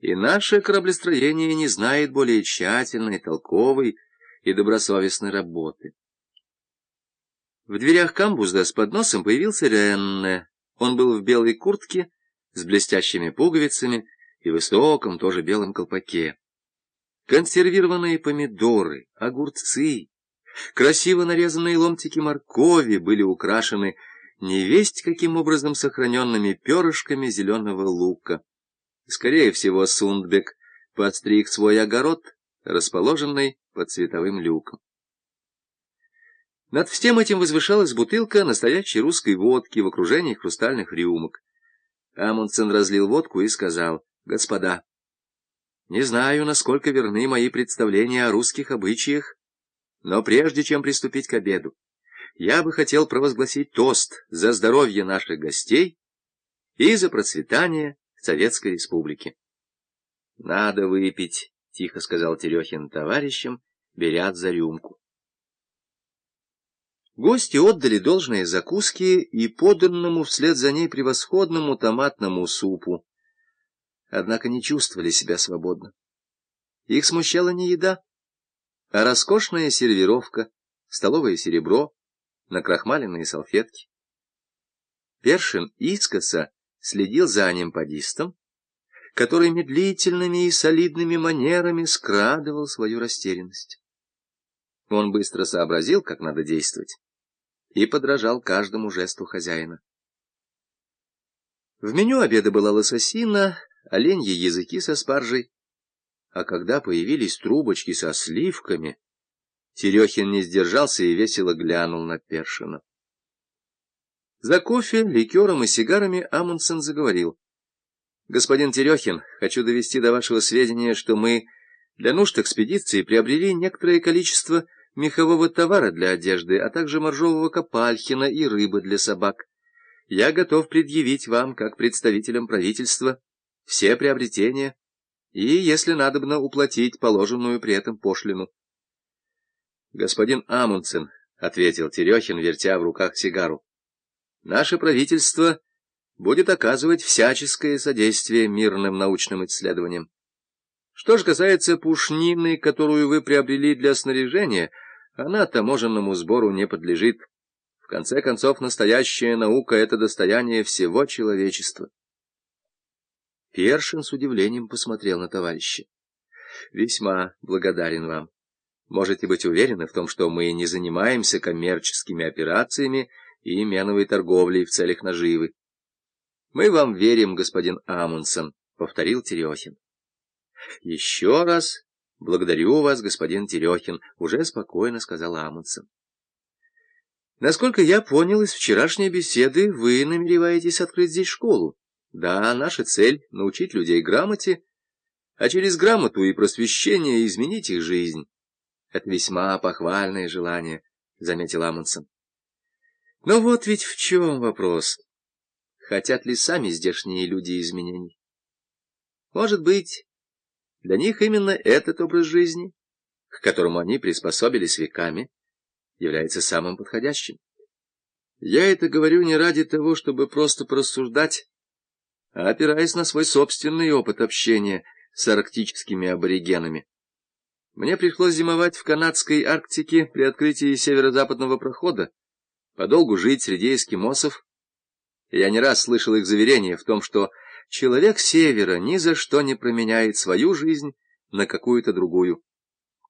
и наше кораблестроение не знает более тщательной, толковой и добросовестной работы. В дверях камбуза с подносом появился Ренне. Он был в белой куртке с блестящими пуговицами и высоком, тоже белом колпаке. Консервированные помидоры, огурцы, красиво нарезанные ломтики моркови были украшены невесть каким образом сохраненными перышками зеленого лука. Скорее всего, Сундбек подстриг свой огород, расположенный под световым люком. Над всем этим возвышалась бутылка настоящей русской водки в окружении хрустальных рюмок. Амундсен разлил водку и сказал, «Господа, не знаю, насколько верны мои представления о русских обычаях, но прежде чем приступить к обеду, я бы хотел провозгласить тост за здоровье наших гостей и за процветание Советской Республики. — Надо выпить, — тихо сказал Терехин товарищам, беря за рюмку. Гости отдали должные закуски и поданному вслед за ней превосходному томатному супу, однако не чувствовали себя свободно. Их смущала не еда, а роскошная сервировка, столовое серебро, накрахмаленные салфетки. Першин искоса следил за нимпадистом, который медлительными и солидными манерами скрадывал свою растерянность. Он быстро сообразил, как надо действовать, и подражал каждому жесту хозяина. В меню обеда была лососина, оленьи языки со спаржей, а когда появились трубочки со сливками, Терехин не сдержался и весело глянул на Першина. За кофе, ликером и сигарами Амундсен заговорил. «Господин Терехин, хочу довести до вашего сведения, что мы для нужд экспедиции приобрели некоторое количество мехового товара для одежды, а также моржового копальхина и рыбы для собак. Я готов предъявить вам, как представителям правительства, все приобретения и, если надобно, уплатить положенную при этом пошлину. — Господин Амундсен, — ответил Терехин, вертя в руках сигару, — наше правительство будет оказывать всяческое содействие мирным научным исследованиям. Что же касается пушнины, которую вы приобрели для снаряжения, она таможенному сбору не подлежит. В конце концов, настоящая наука — это достояние всего человечества. Першин с удивлением посмотрел на товарища. «Весьма благодарен вам. Можете быть уверены в том, что мы не занимаемся коммерческими операциями и меновой торговлей в целях наживы. Мы вам верим, господин Амундсен», — повторил Терехин. «Еще раз благодарю вас, господин Терехин», — уже спокойно сказал Амундсен. «Насколько я понял из вчерашней беседы, вы намереваетесь открыть здесь школу?» Да, наша цель — научить людей грамоте, а через грамоту и просвещение изменить их жизнь. Это весьма похвальное желание, — заметил Амундсен. Но вот ведь в чем вопрос. Хотят ли сами здешние люди изменений? Может быть, для них именно этот образ жизни, к которому они приспособились веками, является самым подходящим. Я это говорю не ради того, чтобы просто порассуждать, а опираясь на свой собственный опыт общения с арктическими аборигенами. Мне пришлось зимовать в канадской Арктике при открытии северо-западного прохода, подолгу жить среди эскимосов. Я не раз слышал их заверения в том, что человек севера ни за что не променяет свою жизнь на какую-то другую.